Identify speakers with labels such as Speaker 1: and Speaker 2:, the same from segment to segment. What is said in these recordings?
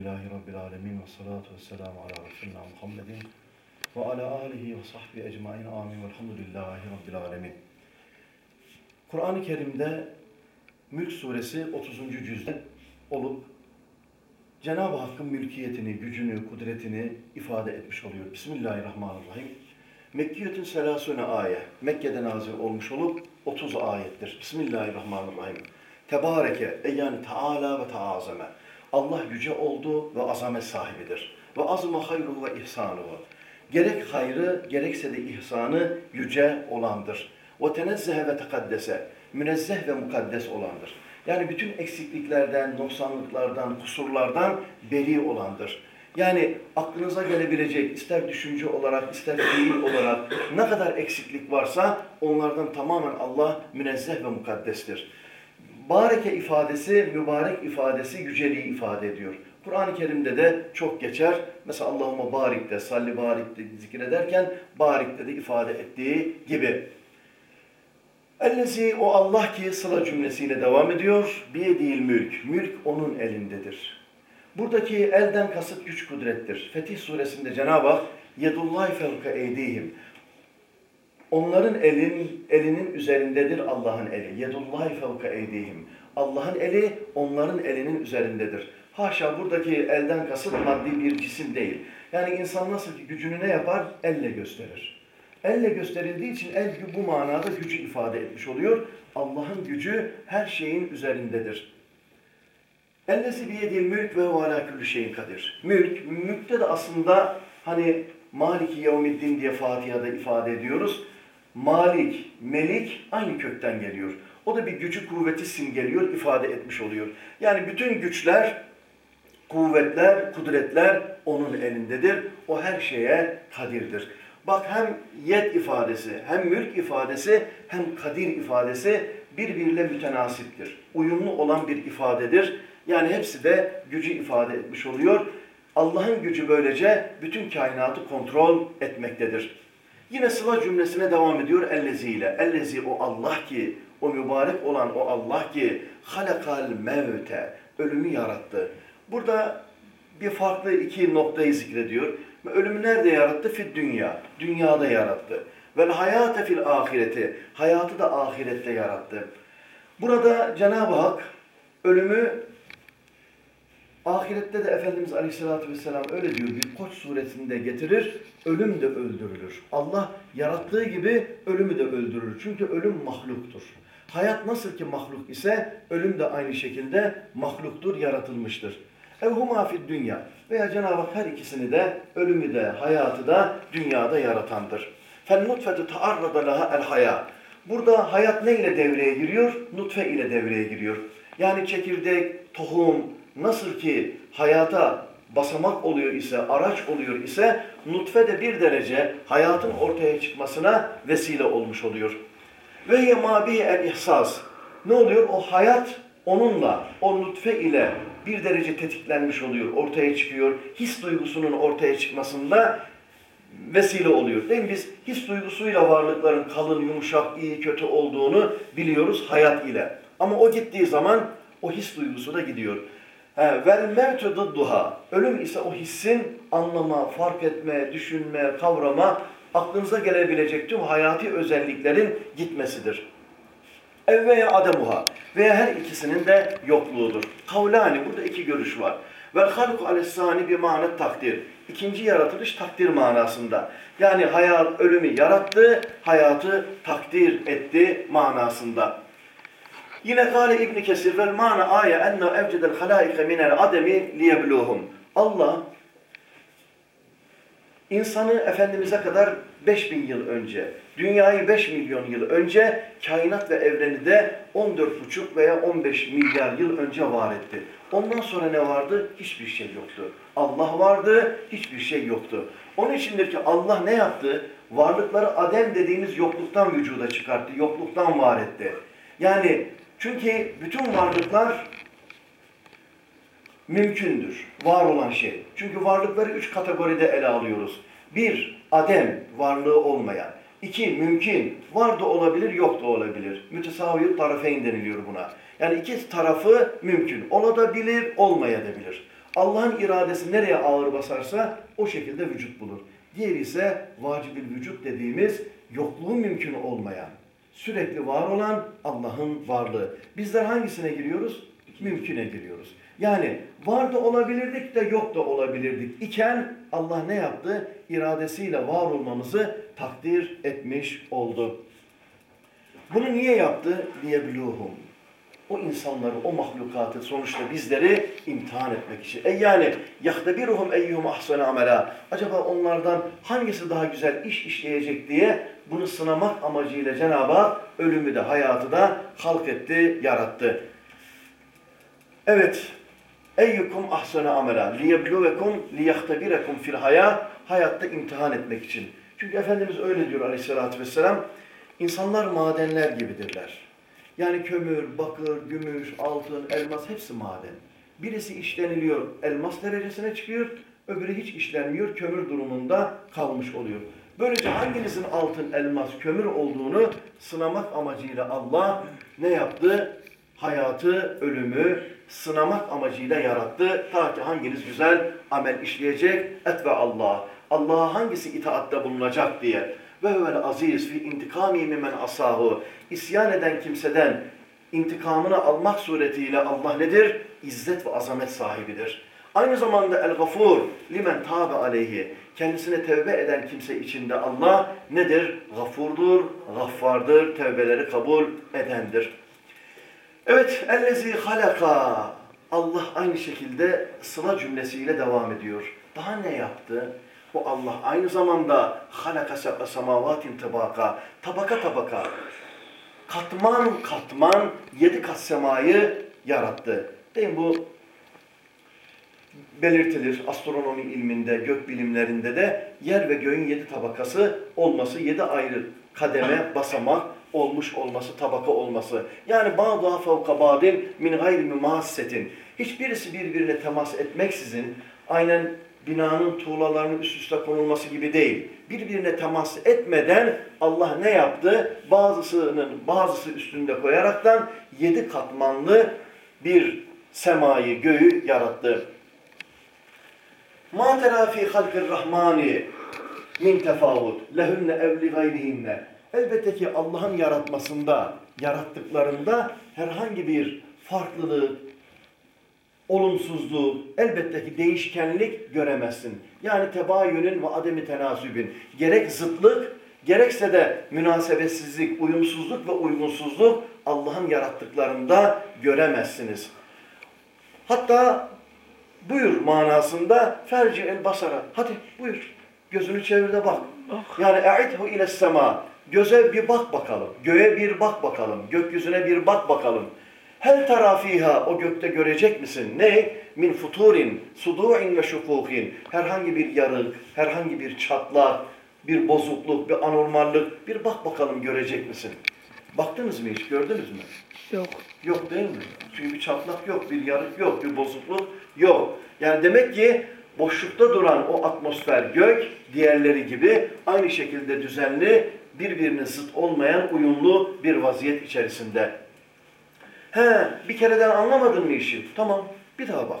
Speaker 1: Lillahi Rabbil Alemin ve salatu ve selamu ala Resulina Muhammedin ve ala alihi ve sahbihi ecmain amin velhamdülillahi Rabbil Alemin. Kur'an-ı Kerim'de Mülk Suresi 30. cüzde olup Cenab-ı Hakk'ın mülkiyetini, gücünü, kudretini ifade etmiş oluyor. Bismillahirrahmanirrahim. Mekkiyetün selasune ayet. Mekke'de nazil olmuş olup 30 ayettir. Bismillahirrahmanirrahim. Tebareke, e yani Teala ve Taazeme. Allah yüce oldu ve azamet sahibidir. Ve azma hayruhu ve ihsanuhu. Gerek hayrı, gerekse de ihsanı yüce olandır. Ve tenezzehe ve tekaddese. Münezzeh ve mukaddes olandır. Yani bütün eksikliklerden, noksanlıklardan, kusurlardan beri olandır. Yani aklınıza gelebilecek ister düşünce olarak, ister fiil olarak ne kadar eksiklik varsa onlardan tamamen Allah münezzeh ve mukaddestir. Bareke ifadesi, mübarek ifadesi yüceliği ifade ediyor. Kur'an-ı Kerim'de de çok geçer. Mesela Allahümme barik de, salli barik de zikrederken barikte de ifade ettiği gibi. Ellezi o Allah ki sıla cümlesiyle devam ediyor. Biyedil mülk. Mülk onun elindedir. Buradaki elden kasıt güç kudrettir. Fetih suresinde Cenab-ı Hak yedullahi fevka eydihim. Onların elin, elinin üzerindedir Allah'ın eli. Yedullahi fevka eydihim. Allah'ın eli onların elinin üzerindedir. Haşa buradaki elden kasıt maddi bir cisim değil. Yani insan nasıl ki gücünü ne yapar? Elle gösterir. Elle gösterildiği için el bu manada gücü ifade etmiş oluyor. Allah'ın gücü her şeyin üzerindedir. Ellezi biyedil mülk ve huve külü şeyin kadir. Mülk, mülkte de aslında hani Maliki Yevmiddin diye Fatiha'da ifade ediyoruz. Malik, Melik aynı kökten geliyor. O da bir gücü kuvveti simgeliyor, ifade etmiş oluyor. Yani bütün güçler, kuvvetler, kudretler onun elindedir. O her şeye kadirdir. Bak hem yet ifadesi, hem mülk ifadesi, hem kadir ifadesi birbiriyle mütenasiptir. Uyumlu olan bir ifadedir. Yani hepsi de gücü ifade etmiş oluyor. Allah'ın gücü böylece bütün kainatı kontrol etmektedir. Yine sıla cümlesine devam ediyor ellezi ile. Ellezi o Allah ki, o mübarek olan o Allah ki halakal mevte, ölümü yarattı. Burada bir farklı iki noktayı zikrediyor. Ölümü nerede yarattı? Fid dünya. Dünyada yarattı. Vel hayate fil ahireti. Hayatı da ahirette yarattı. Burada Cenab-ı Hak ölümü ahirette de Efendimiz Aleyhisselatü Vesselam öyle diyor. Bir koç suresinde getirir, ölüm de öldürülür. Allah yarattığı gibi ölümü de öldürür. Çünkü ölüm mahluktur. Hayat nasıl ki mahluk ise ölüm de aynı şekilde mahluktur, yaratılmıştır. Evhuma fid dünya veya Cenab-ı Hak her ikisini de ölümü de hayatı da dünyada yaratandır. Fel nutfetu taarrada laha el haya. Burada hayat ne ile devreye giriyor? Nutfe ile devreye giriyor. Yani çekirdek, tohum nasıl ki hayata basamak oluyor ise, araç oluyor ise nutfe de bir derece hayatın ortaya çıkmasına vesile olmuş oluyor. Ve yemabi el ihsas. Ne oluyor? O hayat onunla, o nutfe ile bir derece tetiklenmiş oluyor, ortaya çıkıyor. His duygusunun ortaya çıkmasında vesile oluyor. Değil mi? Biz his duygusuyla varlıkların kalın, yumuşak, iyi, kötü olduğunu biliyoruz hayat ile. Ama o gittiği zaman o his duygusu da gidiyor. Vel mevtu duha. Ölüm ise o hissin anlama, fark etme, düşünme, kavrama, aklınıza gelebilecek tüm hayati özelliklerin gitmesidir. Ev veya ademuha veya her ikisinin de yokluğudur. Kavlani burada iki görüş var. Vel halku alessani bir manet takdir. İkinci yaratılış takdir manasında. Yani hayat ölümü yarattı, hayatı takdir etti manasında. Yine gale İbn Kesir vel mana aya enne evcedel halaike minel ademi liyebluhum. Allah insanı Efendimiz'e kadar 5000 yıl önce, dünyayı 5 milyon yıl önce, kainat ve evreni de 14,5 veya 15 milyar yıl önce var etti. Ondan sonra ne vardı? Hiçbir şey yoktu. Allah vardı, hiçbir şey yoktu. Onun içindir ki Allah ne yaptı? Varlıkları Adem dediğimiz yokluktan vücuda çıkarttı, yokluktan var etti. Yani çünkü bütün varlıklar mümkündür. Var olan şey. Çünkü varlıkları üç kategoride ele alıyoruz. Bir, adem, varlığı olmayan. İki, mümkün. Var da olabilir, yok da olabilir. Mütesavi tarafeyn deniliyor buna. Yani iki tarafı mümkün. Olabilir, olmayabilir. Allah'ın iradesi nereye ağır basarsa o şekilde vücut bulur. Diğeri ise vacibül vücut dediğimiz yokluğu mümkün olmayan, sürekli var olan Allah'ın varlığı. Bizler hangisine giriyoruz? Mümküne giriyoruz. Yani var da olabilirdik de yok da olabilirdik iken Allah ne yaptı? İradesiyle var olmamızı takdir etmiş oldu. Bunu niye yaptı? Liyebluhum. O insanları, o mahlukatı sonuçta bizleri imtihan etmek için. E yani yahtabiruhum eyyuhum ahsana amela. Acaba onlardan hangisi daha güzel iş işleyecek diye bunu sınamak amacıyla Cenab-ı ölümü de hayatı da halk etti, yarattı. Evet. Eyyukum ahsana amela liyebluvekum liyahtabirekum fil haya hayatta imtihan etmek için. Çünkü Efendimiz öyle diyor aleyhissalatü vesselam. İnsanlar madenler gibidirler. Yani kömür, bakır, gümüş, altın, elmas hepsi maden. Birisi işleniliyor, elmas derecesine çıkıyor, öbürü hiç işlenmiyor, kömür durumunda kalmış oluyor. Böylece hanginizin altın, elmas, kömür olduğunu sınamak amacıyla Allah ne yaptı? Hayatı, ölümü sınamak amacıyla yarattı. Ta ki hanginiz güzel amel işleyecek? Et ve Allah. Allah'a hangisi itaatte bulunacak diye. Ve huvel aziz fi intikami mimen asahu. İsyan eden kimseden intikamını almak suretiyle Allah nedir? İzzet ve azamet sahibidir. Aynı zamanda el-gafur limen tabe aleyhi. Kendisine tevbe eden kimse içinde Allah nedir? Gafurdur, gaffardır, tevbeleri kabul edendir. Evet, ellezi halaka. Allah aynı şekilde sıla cümlesiyle devam ediyor. Daha ne yaptı? Bu Allah aynı zamanda halaka seb'a semavatin tabaka. Tabaka tabaka. Katman katman yedi kat semayı yarattı. Değil mi bu belirtilir astronomi ilminde, gök bilimlerinde de yer ve göğün yedi tabakası olması, yedi ayrı kademe, basamak olmuş olması, tabaka olması. Yani bağda fevka badin min gayri mümassetin. Hiçbirisi birbirine temas etmeksizin aynen binanın tuğlalarının üst üste konulması gibi değil. Birbirine temas etmeden Allah ne yaptı? Bazısının bazısı üstünde koyaraktan yedi katmanlı bir semayı, göğü yarattı. Ma tera fi halkir rahmani min tefavut lehunne evli gayrihinne. Elbette ki Allah'ın yaratmasında, yarattıklarında herhangi bir farklılık, olumsuzluk, elbette ki değişkenlik göremezsin. Yani tebayünün ve ademi tenasübün. Gerek zıtlık, gerekse de münasebetsizlik, uyumsuzluk ve uygunsuzluk Allah'ın yarattıklarında göremezsiniz. Hatta buyur manasında ferci el basara. Hadi buyur. Gözünü çevir de bak. Yani e'idhu ile sema. Göze bir bak bakalım. Göğe bir bak bakalım. Gökyüzüne bir bak bakalım. Hel tarafiha o gökte görecek misin? Ne? Min futurin, sudu'in ve şukukin. Herhangi bir yarık, herhangi bir çatlak, bir bozukluk, bir anormallık. Bir bak bakalım görecek misin? Baktınız mı hiç? Gördünüz mü?
Speaker 2: Yok.
Speaker 1: Yok değil mi? Çünkü bir çatlak yok, bir yarık yok, bir bozukluk yok. Yani demek ki boşlukta duran o atmosfer gök diğerleri gibi aynı şekilde düzenli, birbirine zıt olmayan uyumlu bir vaziyet içerisinde. He, bir kereden anlamadın mı işi? Tamam, bir daha bak.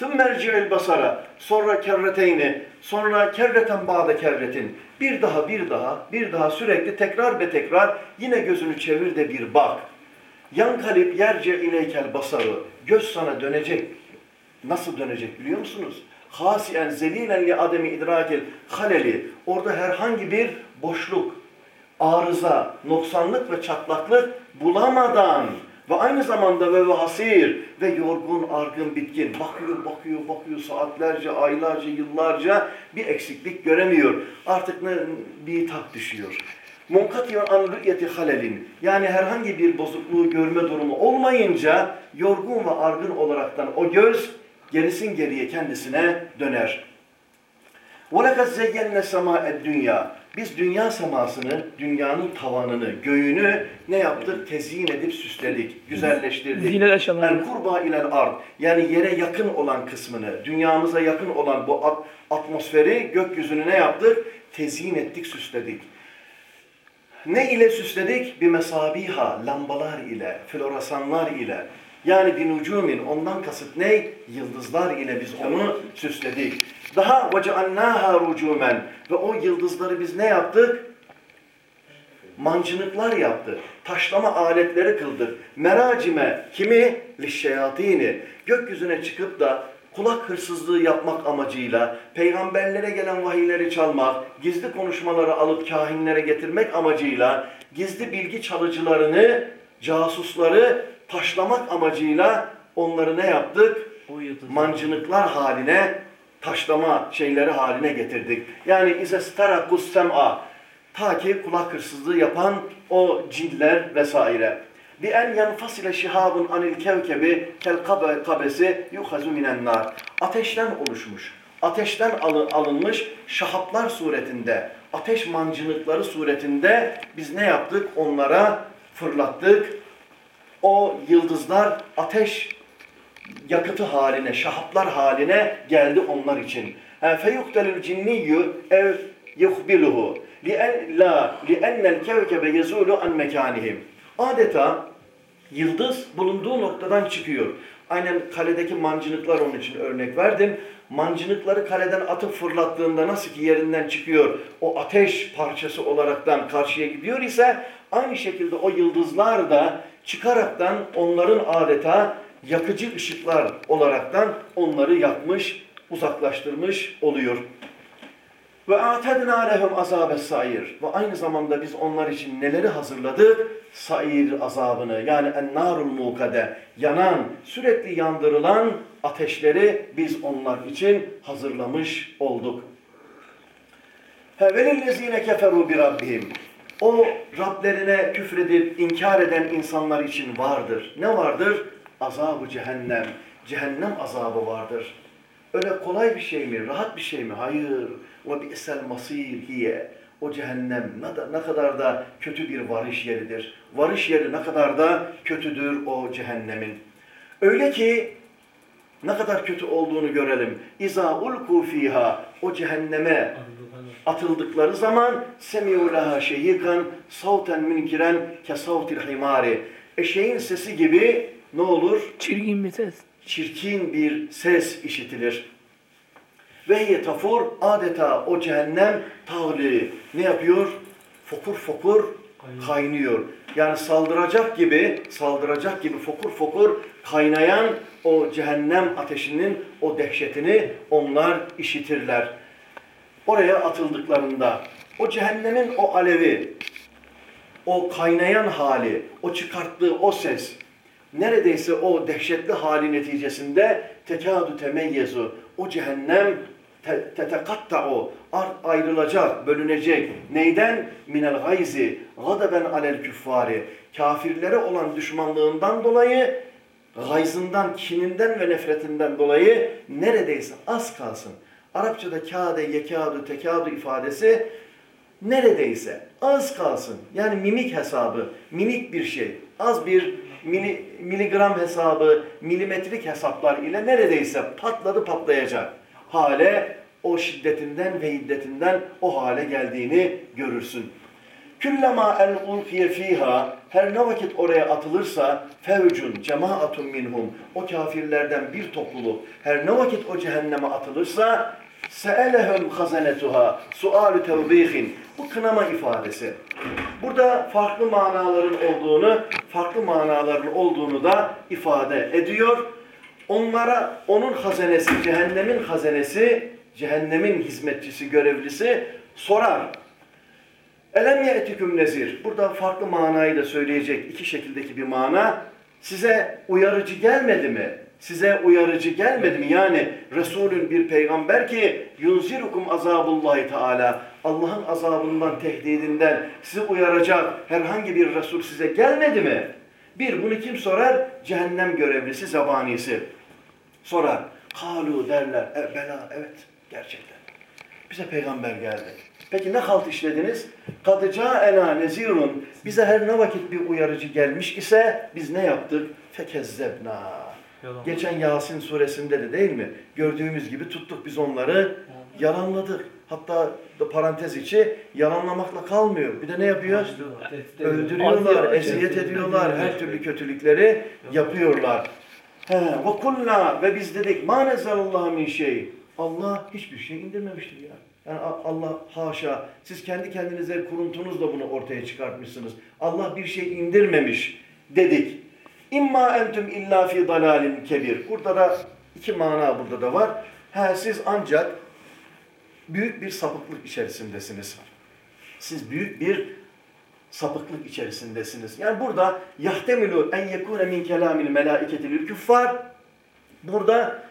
Speaker 1: ثُمَّ الْجِعِ basara, Sonra kerreteyni, sonra kerreten bağda kerretin. Bir daha, bir daha, bir daha sürekli tekrar ve tekrar yine gözünü çevir de bir bak. Yan kalip yerce ileykel basarı. Göz sana dönecek. Nasıl dönecek biliyor musunuz? Hasien zelilen li ademi idrakil haleli. Orada herhangi bir boşluk, arıza, noksanlık ve çatlaklık bulamadan ve aynı zamanda ve hasir ve yorgun, argın, bitkin. Bakıyor, bakıyor, bakıyor saatlerce, aylarca, yıllarca bir eksiklik göremiyor. Artık ne, bir tak düşüyor. Munkatiyon an rü'yeti halelin. Yani herhangi bir bozukluğu görme durumu olmayınca yorgun ve argın olaraktan o göz gerisin geriye kendisine döner. وَلَكَدْ زَيَّنَّ سَمَاءَ dünya. biz dünya semasını, dünyanın tavanını, göğünü ne yaptık? Tezyin edip süsledik, güzelleştirdik. El kurba ilel ard. Yani yere yakın olan kısmını, dünyamıza yakın olan bu at- atmosferi, gökyüzünü ne yaptık? Tezyin ettik, süsledik. Ne ile süsledik? Bir mesabiha, lambalar ile, floresanlar ile. Yani binucumin ondan kasıt ne? Yıldızlar ile biz onu süsledik. Daha cealnaha rucumen ve o yıldızları biz ne yaptık? Mancınıklar yaptı. Taşlama aletleri kıldık. Meracime kimi? Lişşeyatini. Gökyüzüne çıkıp da kulak hırsızlığı yapmak amacıyla, peygamberlere gelen vahiyleri çalmak, gizli konuşmaları alıp kahinlere getirmek amacıyla, gizli bilgi çalıcılarını, casusları taşlamak amacıyla onları ne yaptık? Mancınıklar haline, taşlama şeyleri haline getirdik. Yani ize starakus sem'a ta ki kulak hırsızlığı yapan o cinler vesaire. Bi en yenfasile şihabun anil kevkebi kel kabe- kabesi yuhazu minen nar. Ateşten oluşmuş, ateşten alı- alınmış şahaplar suretinde, ateş mancınıkları suretinde biz ne yaptık? Onlara fırlattık. O yıldızlar ateş yakıtı haline, şahaplar haline geldi onlar için. Ev yuhbiluhu li'en la li'ennel kevkebe yezulu an mekanihim. Adeta yıldız bulunduğu noktadan çıkıyor. Aynen kaledeki mancınıklar onun için örnek verdim. Mancınıkları kaleden atıp fırlattığında nasıl ki yerinden çıkıyor, o ateş parçası olaraktan karşıya gidiyor ise aynı şekilde o yıldızlar da çıkaraktan onların adeta yakıcı ışıklar olaraktan onları yakmış, uzaklaştırmış oluyor. Ve atedna lehum azabes sair. Ve aynı zamanda biz onlar için neleri hazırladık? Sair azabını yani ennarul mukade yanan, sürekli yandırılan ateşleri biz onlar için hazırlamış olduk. Velillezine keferu bi rabbihim. O Rablerine küfredip inkar eden insanlar için vardır. Ne vardır? Azabı cehennem. Cehennem azabı vardır. Öyle kolay bir şey mi? Rahat bir şey mi? Hayır. Ve bi'sel masir hiye. O cehennem ne, da- ne kadar da kötü bir varış yeridir. Varış yeri ne kadar da kötüdür o cehennemin. Öyle ki ne kadar kötü olduğunu görelim. İza ulku fiha o cehenneme atıldıkları zaman semi'u laha şehikan savten münkiren ke savtil himari. Eşeğin sesi gibi ne olur?
Speaker 2: Çirkin bir ses.
Speaker 1: çirkin bir ses işitilir. Ve hiye tafur adeta o cehennem tağli ne yapıyor? Fokur fokur kaynıyor. Yani saldıracak gibi, saldıracak gibi fokur fokur kaynayan o cehennem ateşinin o dehşetini onlar işitirler. Oraya atıldıklarında o cehennemin o alevi, o kaynayan hali, o çıkarttığı o ses neredeyse o dehşetli hali neticesinde tekadu temeyyezu o cehennem te- tetekatta'u ar- ayrılacak, bölünecek. Neyden? Minel gayzi gadaben alel küffari. Kafirlere olan düşmanlığından dolayı gayzından, kininden ve nefretinden dolayı neredeyse az kalsın. Arapçada kâde, yekâdu, tekâdu ifadesi neredeyse az kalsın. Yani mimik hesabı, minik bir şey. Az bir mili, miligram hesabı, milimetrik hesaplar ile neredeyse patladı patlayacak hale o şiddetinden ve hiddetinden o hale geldiğini görürsün. Küllema el ulkiye fiha her ne vakit oraya atılırsa fevcun cemaatun minhum o kafirlerden bir topluluk her ne vakit o cehenneme atılırsa seelehum hazanetuha sualu tevbihin bu kınama ifadesi. Burada farklı manaların olduğunu, farklı manaların olduğunu da ifade ediyor. Onlara onun hazenesi, cehennemin hazenesi, cehennemin hizmetçisi, görevlisi sorar. Elem ye'tiküm nezir. Burada farklı manayı da söyleyecek iki şekildeki bir mana. Size uyarıcı gelmedi mi? Size uyarıcı gelmedi mi? Yani Resulün bir peygamber ki yunzirukum azabullahi teala. Allah'ın azabından, tehdidinden sizi uyaracak herhangi bir Resul size gelmedi mi? Bir, bunu kim sorar? Cehennem görevlisi, zabanisi. Sorar. Kalu derler. E, bela, evet, gerçekten. Bize peygamber geldi. Peki ne halt işlediniz? Kadı ca'ena nezirun. Bize her ne vakit bir uyarıcı gelmiş ise biz ne yaptık? Fekezzebna. Geçen Yasin suresinde de değil mi? Gördüğümüz gibi tuttuk biz onları yalanladık. Hatta parantez içi yalanlamakla kalmıyor. Bir de ne yapıyor? Öldürüyorlar, eziyet ediyorlar, her türlü kötülükleri yapıyorlar. Ve kulna ve biz dedik ma nezzalallahu min şey. Allah hiçbir şey indirmemiştir ya. Yani Allah haşa siz kendi kendinize kuruntunuzla bunu ortaya çıkartmışsınız. Allah bir şey indirmemiş dedik. İmma entüm illa fi dalalin kebir. Burada da iki mana burada da var. He, siz ancak büyük bir sapıklık içerisindesiniz. Siz büyük bir sapıklık içerisindesiniz. Yani burada yahtemilu en yekune min kelamil melaiketil küffar. Burada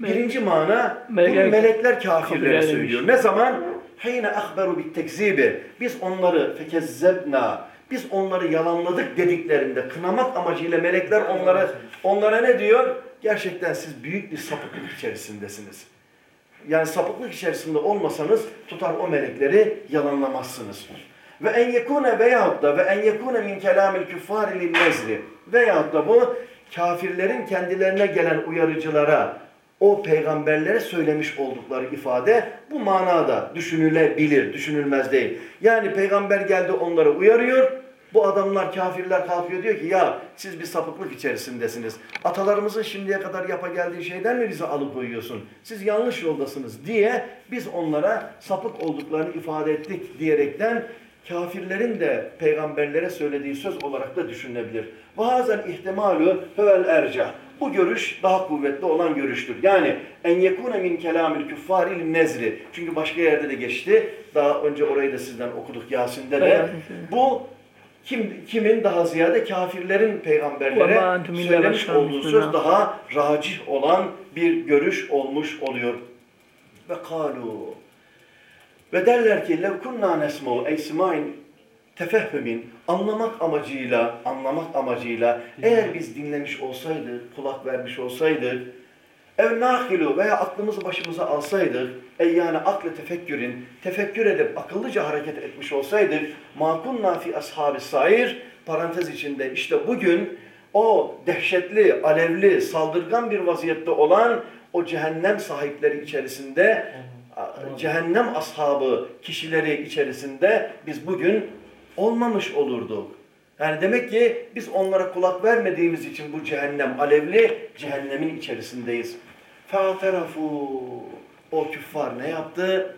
Speaker 1: birinci mana bunu
Speaker 2: Melekler-
Speaker 1: kafirlere söylüyor. Ne zaman? Heyne ahberu bit tekzibi. Biz onları fekezzebna. Biz onları yalanladık dediklerinde kınamak amacıyla melekler onlara onlara ne diyor? Gerçekten siz büyük bir sapıklık içerisindesiniz. Yani sapıklık içerisinde olmasanız tutar o melekleri yalanlamazsınız. Ve en yekune veyahut da ve en yekune min kelamil küffari lil nezri veyahut da bu kafirlerin kendilerine gelen uyarıcılara o peygamberlere söylemiş oldukları ifade bu manada düşünülebilir, düşünülmez değil. Yani peygamber geldi onları uyarıyor. Bu adamlar kafirler kalkıyor diyor ki ya siz bir sapıklık içerisindesiniz. Atalarımızın şimdiye kadar yapa geldiği şeyden mi bizi alıkoyuyorsun? Siz yanlış yoldasınız diye biz onlara sapık olduklarını ifade ettik diyerekten kafirlerin de peygamberlere söylediği söz olarak da düşünülebilir. Vahazel ihtimalu hövel. Bu görüş daha kuvvetli olan görüştür. Yani en yekune min kelamil küffaril nezri. Çünkü başka yerde de geçti. Daha önce orayı da sizden okuduk Yasin'de de. Bu kim kimin daha ziyade kafirlerin peygamberlere söylemiş olduğu söz daha racih olan bir görüş olmuş oluyor. Ve kalu ve derler ki lev kunna nesmu ey simain tefehhümin anlamak amacıyla anlamak amacıyla eğer biz dinlemiş olsaydık, kulak vermiş olsaydık ev nahilu veya aklımızı başımıza alsaydık ey yani aklı tefekkürün tefekkür edip akıllıca hareket etmiş olsaydık ma kunna fi ashabis sair parantez içinde işte bugün o dehşetli, alevli, saldırgan bir vaziyette olan o cehennem sahipleri içerisinde cehennem ashabı kişileri içerisinde biz bugün olmamış olurduk. Yani demek ki biz onlara kulak vermediğimiz için bu cehennem alevli cehennemin içerisindeyiz. Faterafu o küffar ne yaptı?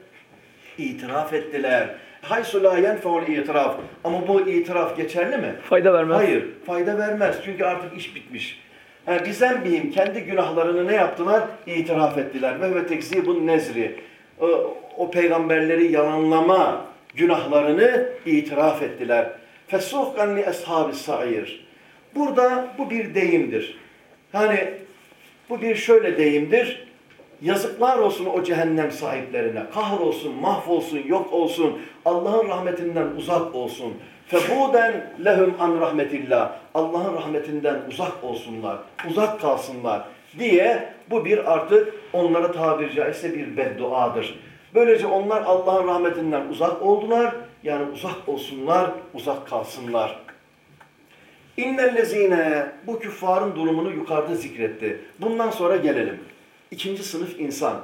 Speaker 1: İtiraf ettiler. Haysu la yenfeul itiraf. Ama bu itiraf geçerli mi?
Speaker 2: Fayda vermez.
Speaker 1: Hayır, fayda vermez. Çünkü artık iş bitmiş. Yani bizden bihim kendi günahlarını ne yaptılar? İtiraf ettiler. Ve ve tekzibun nezri. O, o peygamberleri yalanlama günahlarını itiraf ettiler. Fesuhkan li ashabis sair. Burada bu bir deyimdir. Yani bu bir şöyle deyimdir. Yazıklar olsun o cehennem sahiplerine. Kahrolsun, mahvolsun, yok olsun. Allah'ın rahmetinden uzak olsun. Febuden lehum an rahmetillah. Allah'ın rahmetinden uzak olsunlar. Uzak kalsınlar diye bu bir artık onlara tabiri caizse bir bedduadır. Böylece onlar Allah'ın rahmetinden uzak oldular. Yani uzak olsunlar, uzak kalsınlar. İnnellezine bu küffarın durumunu yukarıda zikretti. Bundan sonra gelelim. İkinci sınıf insan.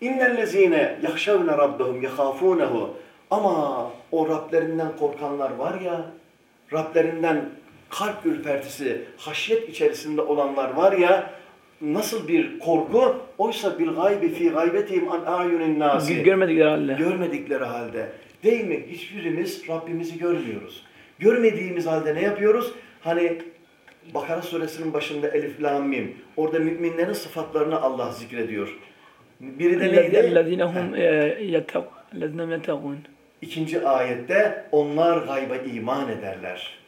Speaker 1: İnnellezine yahşevne rabbehum yehafûnehu. Ama o Rablerinden korkanlar var ya, Rablerinden kalp ürpertisi, haşyet içerisinde olanlar var ya, nasıl bir korku? Oysa bil gaybi fi gaybetihim an ayunin nasi.
Speaker 2: Görmedikleri halde.
Speaker 1: Görmedikleri halde. Değil mi? Hiçbirimiz Rabbimizi görmüyoruz. Görmediğimiz halde ne yapıyoruz? Hani Bakara suresinin başında elif lam mim. Orada müminlerin sıfatlarını Allah zikrediyor. Biri de neydi? İkinci ayette onlar gayba iman ederler.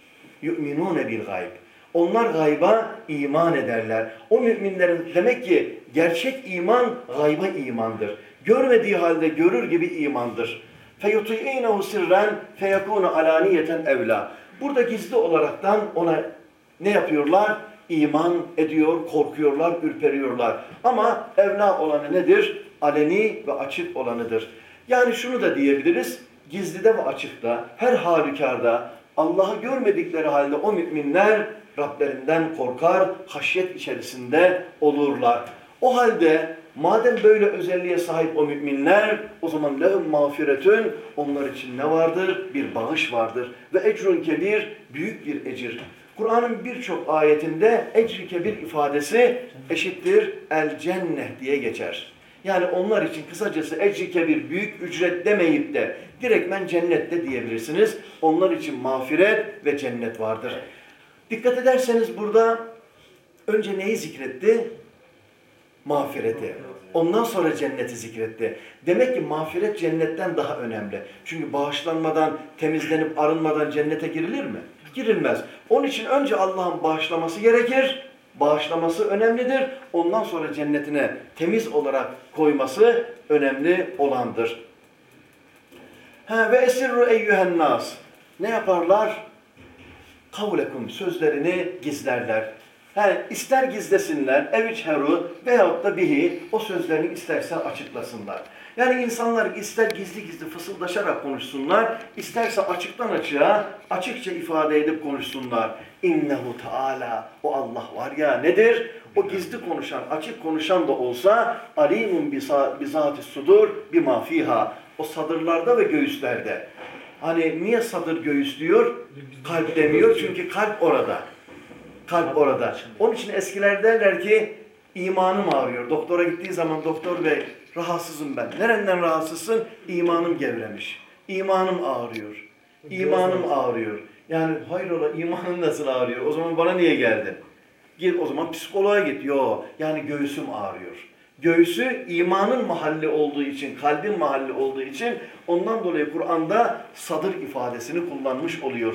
Speaker 1: Yu'minune bil gayb. Onlar gayba iman ederler. O müminlerin demek ki gerçek iman gayba imandır. Görmediği halde görür gibi imandır. فَيُطِعِينَهُ sirren فَيَكُونَ alaniyeten evla. Burada gizli olaraktan ona ne yapıyorlar? İman ediyor, korkuyorlar, ürperiyorlar. Ama evla olanı nedir? Aleni ve açık olanıdır. Yani şunu da diyebiliriz. Gizlide ve açıkta, her halükarda Allah'ı görmedikleri halde o müminler Rablerinden korkar, haşyet içerisinde olurlar. O halde Madem böyle özelliğe sahip o müminler, o zaman lehum mağfiretün, onlar için ne vardır? Bir bağış vardır. Ve ecrun kebir, büyük bir ecir. Kur'an'ın birçok ayetinde ecri kebir ifadesi eşittir el cennet diye geçer. Yani onlar için kısacası ecri kebir, büyük ücret demeyip de direktmen cennette diyebilirsiniz. Onlar için mağfiret ve cennet vardır. Dikkat ederseniz burada önce neyi zikretti? Mağfireti. Ondan sonra cenneti zikretti. Demek ki mağfiret cennetten daha önemli. Çünkü bağışlanmadan, temizlenip arınmadan cennete girilir mi? Girilmez. Onun için önce Allah'ın bağışlaması gerekir. Bağışlaması önemlidir. Ondan sonra cennetine temiz olarak koyması önemli olandır. Ha, ve esirru eyyühen nas. Ne yaparlar? Kavlekum sözlerini gizlerler. Yani ister gizlesinler, eviçheru veyahut da bihi o sözlerini isterse açıklasınlar. Yani insanlar ister gizli gizli fısıldaşarak konuşsunlar, isterse açıktan açığa açıkça ifade edip konuşsunlar. İnnehu Teala o Allah var ya nedir? O gizli konuşan, açık konuşan da olsa alimun bizati sudur bima fiha. O sadırlarda ve göğüslerde. Hani niye sadır göğüs diyor? Kalp demiyor çünkü kalp orada. Kalp orada. Onun için eskiler derler ki imanım ağrıyor. Doktora gittiği zaman doktor bey rahatsızım ben. Nereden rahatsızsın? İmanım gevremiş. İmanım ağrıyor. İmanım ağrıyor. Yani hayrola imanın nasıl ağrıyor? O zaman bana niye geldin? Git o zaman psikoloğa git. Yo yani göğsüm ağrıyor. Göğsü imanın mahalli olduğu için, kalbin mahalli olduğu için ondan dolayı Kur'an'da sadır ifadesini kullanmış oluyor.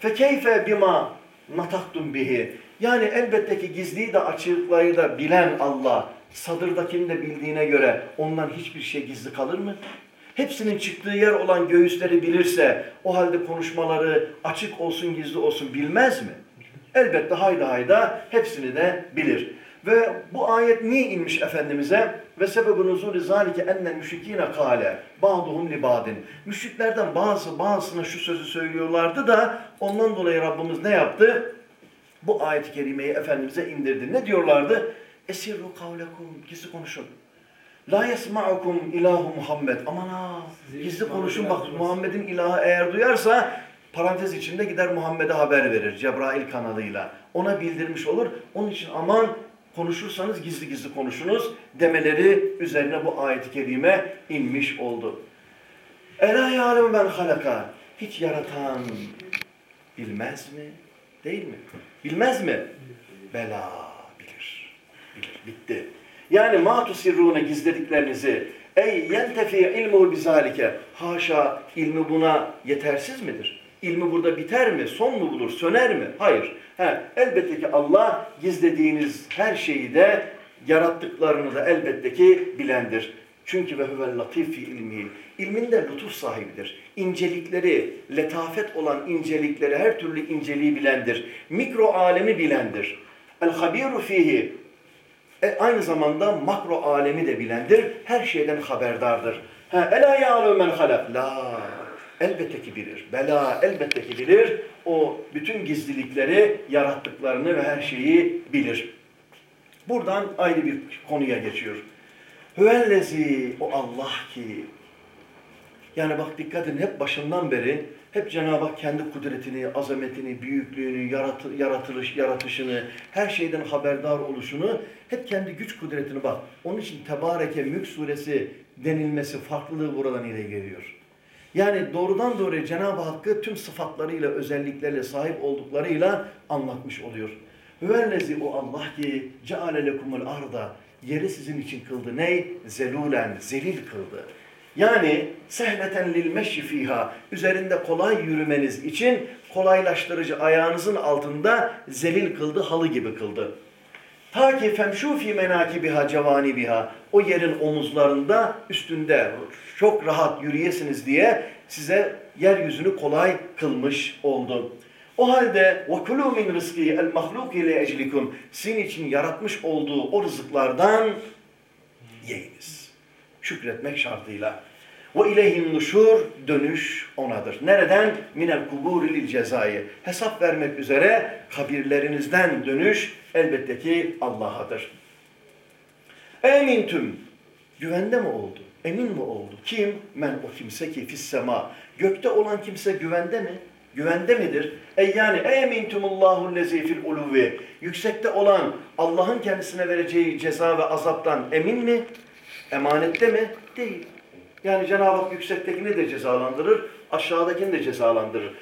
Speaker 1: Fekeyfe bima nataktum bihi. Yani elbette ki gizliyi de açıklayı da bilen Allah, sadırdakini de bildiğine göre ondan hiçbir şey gizli kalır mı? Hepsinin çıktığı yer olan göğüsleri bilirse o halde konuşmaları açık olsun gizli olsun bilmez mi? Elbette hayda hayda hepsini de bilir. Ve bu ayet niye inmiş Efendimiz'e? Ve sebebi nuzulü zalike ennel müşrikine kâle ba'duhum li ba'din. Müşriklerden bazı bazısına şu sözü söylüyorlardı da ondan dolayı Rabbimiz ne yaptı? Bu ayet-i kerimeyi Efendimiz'e indirdi. Ne diyorlardı? Esirru kavlekum, gizli konuşun. La yesma'ukum ilahu Muhammed. Aman ha, gizli konuşun bak Muhammed'in ilahı eğer duyarsa parantez içinde gider Muhammed'e haber verir Cebrail kanalıyla. Ona bildirmiş olur. Onun için aman konuşursanız gizli gizli konuşunuz demeleri üzerine bu ayet-i kerime inmiş oldu. Ela yâlem ben halaka. Hiç yaratan bilmez mi? Değil mi? Bilmez mi? Bela. Bitti. Yani ma tusirrûne gizlediklerinizi ey yentefi ilmuhu bizalike haşa ilmi buna yetersiz midir? İlmi burada biter mi? Son mu bulur? Söner mi? Hayır. He, elbette ki Allah gizlediğiniz her şeyi de yarattıklarını da elbette ki bilendir. Çünkü ve huvel latif fi ilmi. İlminde lütuf sahibidir. İncelikleri, letafet olan incelikleri, her türlü inceliği bilendir. Mikro alemi bilendir. El habiru fihi. E, aynı zamanda makro alemi de bilendir. Her şeyden haberdardır. Ha, Ela ya'lu men halak. La. Elbette ki bilir. Bela elbette ki bilir. O bütün gizlilikleri, yarattıklarını ve her şeyi bilir. Buradan ayrı bir konuya geçiyor. Hüvellezi o Allah ki yani bak dikkat edin hep başından beri hep Cenab-ı Hak kendi kudretini, azametini, büyüklüğünü, yaratı, yaratılış, yaratışını, her şeyden haberdar oluşunu, hep kendi güç kudretini bak. Onun için Tebareke Mülk suresi denilmesi farklılığı buradan ile geliyor. Yani doğrudan doğruya Cenab-ı Hakk'ı tüm sıfatlarıyla, özelliklerle sahip olduklarıyla anlatmış oluyor. Hüvellezi o Allah ki ceale lekumul arda yeri sizin için kıldı. Ney? Zelulen, zelil kıldı. Yani sehleten lil meşyi fiha üzerinde kolay yürümeniz için kolaylaştırıcı ayağınızın altında zelil kıldı, halı gibi kıldı. Ta ki femşu fi menakibiha cevanibiha o yerin omuzlarında üstünde çok rahat yürüyesiniz diye size yeryüzünü kolay kılmış oldu. O halde وَكُلُوا مِنْ رِزْقِهِ الْمَخْلُوقِ لِيَجْلِكُمْ Sizin için yaratmış olduğu o rızıklardan yiyiniz. Şükretmek şartıyla. Ve ileyhin nuşur dönüş onadır. Nereden? Minel kuburi lil cezayı. Hesap vermek üzere kabirlerinizden dönüş elbette ki Allah'adır. Emintüm Güvende mi oldu? Emin mi oldu? Kim? Men o kimse ki fis sema. Gökte olan kimse güvende mi? Güvende midir? Ey yani emintumullahu lezi fil uluvi. Yüksekte olan Allah'ın kendisine vereceği ceza ve azaptan emin mi? Emanette mi? Değil. Yani Cenab-ı Hak yüksektekini de cezalandırır, aşağıdakini de cezalandırır.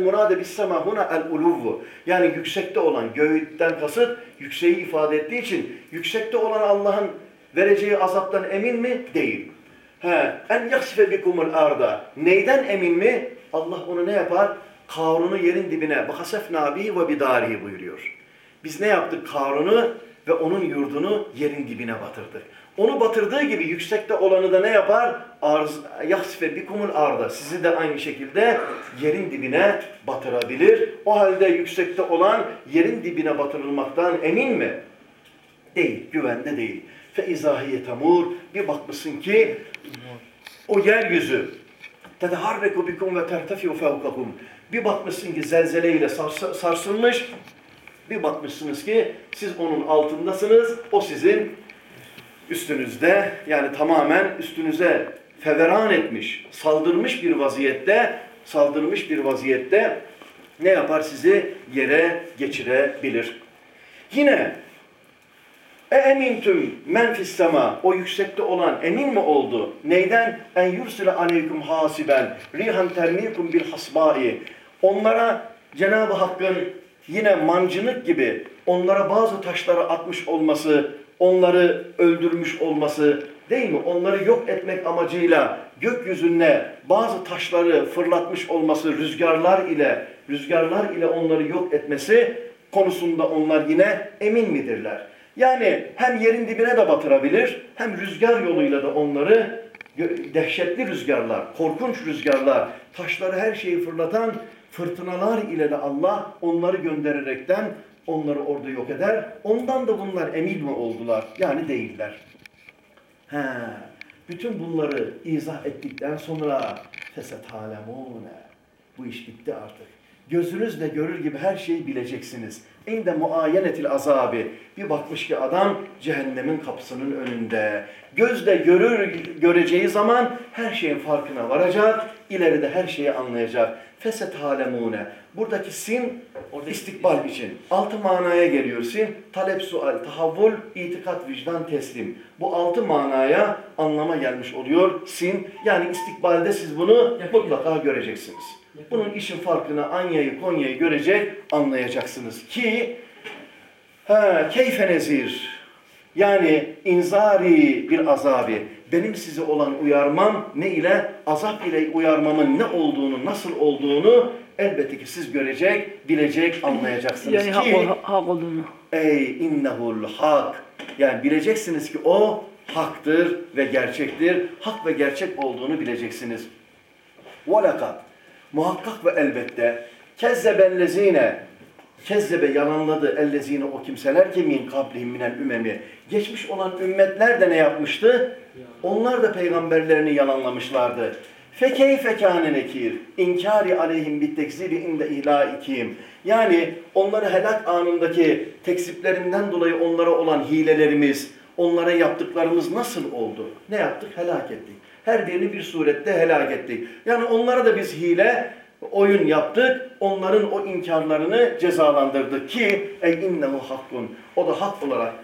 Speaker 1: Murade bis sema huna el uluvvu. Yani yüksekte olan göğütten kasıt yükseği ifade ettiği için yüksekte olan Allah'ın vereceği azaptan emin mi? Değil. He, en yaksife bikumul arda. Neyden emin mi? Allah onu ne yapar? Karun'u yerin dibine bakasefna bihi ve bidarihi buyuruyor. Biz ne yaptık? Karun'u ve onun yurdunu yerin dibine batırdık. Onu batırdığı gibi yüksekte olanı da ne yapar? Arz, yahsife bikumul arda. Sizi de aynı şekilde yerin dibine batırabilir. O halde yüksekte olan yerin dibine batırılmaktan emin mi? Değil, güvende değil. Fe izahiye tamur. Bir bakmışsın ki o yeryüzü tedeharreku bikum ve tertefiu fevkakum. Bir bakmışsın ki zelzeleyle sars- sarsılmış. Bir bakmışsınız ki siz onun altındasınız. O sizin üstünüzde yani tamamen üstünüze feveran etmiş, saldırmış bir vaziyette, saldırmış bir vaziyette ne yapar sizi yere geçirebilir. Yine e emintüm men fis sema o yüksekte olan emin mi oldu? Neyden? En yursile aleyküm hasiben rihan termikum bil hasbai. Onlara Cenab-ı Hakk'ın yine mancınık gibi onlara bazı taşları atmış olması, onları öldürmüş olması değil mi? Onları yok etmek amacıyla gökyüzüne bazı taşları fırlatmış olması rüzgarlar ile rüzgarlar ile onları yok etmesi konusunda onlar yine emin midirler? Yani hem yerin dibine de batırabilir, hem rüzgar yoluyla da onları dehşetli rüzgarlar, korkunç rüzgarlar, taşları her şeyi fırlatan fırtınalar ile de Allah onları göndererekten onları orada yok eder. Ondan da bunlar emin mi oldular? Yani değiller. He, bütün bunları izah ettikten sonra fesetalemune. Bu iş bitti artık. Gözünüzle görür gibi her şeyi bileceksiniz. İnde muayenetil azabi. Bir bakmış ki adam cehennemin kapısının önünde. Gözle görür göreceği zaman her şeyin farkına varacak. İleride her şeyi anlayacak. Fesetalemune. Buradaki sin istikbal için. Altı manaya geliyor sin. Talep, sual, tahavvul, itikat, vicdan, teslim. Bu altı manaya anlama gelmiş oluyor sin. Yani istikbalde siz bunu mutlaka göreceksiniz. Bunun işin farkını Anya'yı, Konya'yı görecek, anlayacaksınız ki ha, keyfe nezir yani inzari bir azabı. Benim size olan uyarmam ne ile? Azap ile uyarmamın ne olduğunu, nasıl olduğunu elbette ki siz görecek, bilecek, anlayacaksınız
Speaker 2: yani
Speaker 1: ki.
Speaker 2: Yani hak olduğunu.
Speaker 1: Ey innehul hak. Yani bileceksiniz ki o haktır ve gerçektir. Hak ve gerçek olduğunu bileceksiniz. Velakat. Muhakkak ve elbette kezzebellezine kezzebe yalanladı ellezine o kimseler ki min kablihim minel ümemi. Geçmiş olan ümmetler de ne yapmıştı? Onlar da peygamberlerini yalanlamışlardı. Fekeyfe kâne nekir. İnkâri aleyhim bit tekzibi inde ihlâikîm. Yani onları helak anındaki tekziplerinden dolayı onlara olan hilelerimiz, onlara yaptıklarımız nasıl oldu? Ne yaptık? Helak ettik. Her birini bir surette helak ettik. Yani onlara da biz hile, oyun yaptık. Onların o inkarlarını cezalandırdık ki ey innehu hakkun. O da hak olarak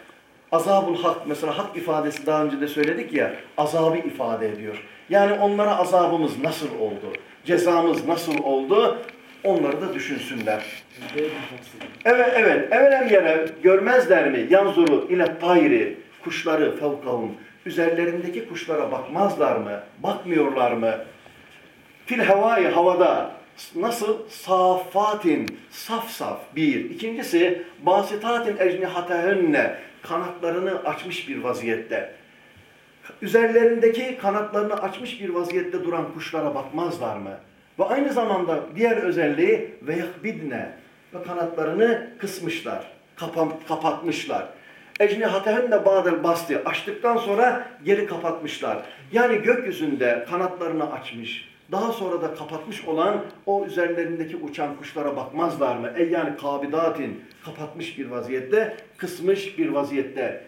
Speaker 1: azabul hak mesela hak ifadesi daha önce de söyledik ya azabı ifade ediyor. Yani onlara azabımız nasıl oldu? Cezamız nasıl oldu? Onları da düşünsünler. Evet evet. Evelem yere görmezler mi? Yanzuru ile tayri kuşları fevkahum. Üzerlerindeki kuşlara bakmazlar mı? Bakmıyorlar mı? Fil havayı havada nasıl? Safatin, saf saf bir. İkincisi basitatin ecnihatehünne kanatlarını açmış bir vaziyette. Üzerlerindeki kanatlarını açmış bir vaziyette duran kuşlara bakmazlar mı? Ve aynı zamanda diğer özelliği ve yakbidne ve kanatlarını kısmışlar, kapan, kapatmışlar. Ecnihatehünne ba'del basti açtıktan sonra geri kapatmışlar. Yani gökyüzünde kanatlarını açmış, daha sonra da kapatmış olan o üzerlerindeki uçan kuşlara bakmazlar mı? Ey yani kabidatin kapatmış bir vaziyette, kısmış bir vaziyette.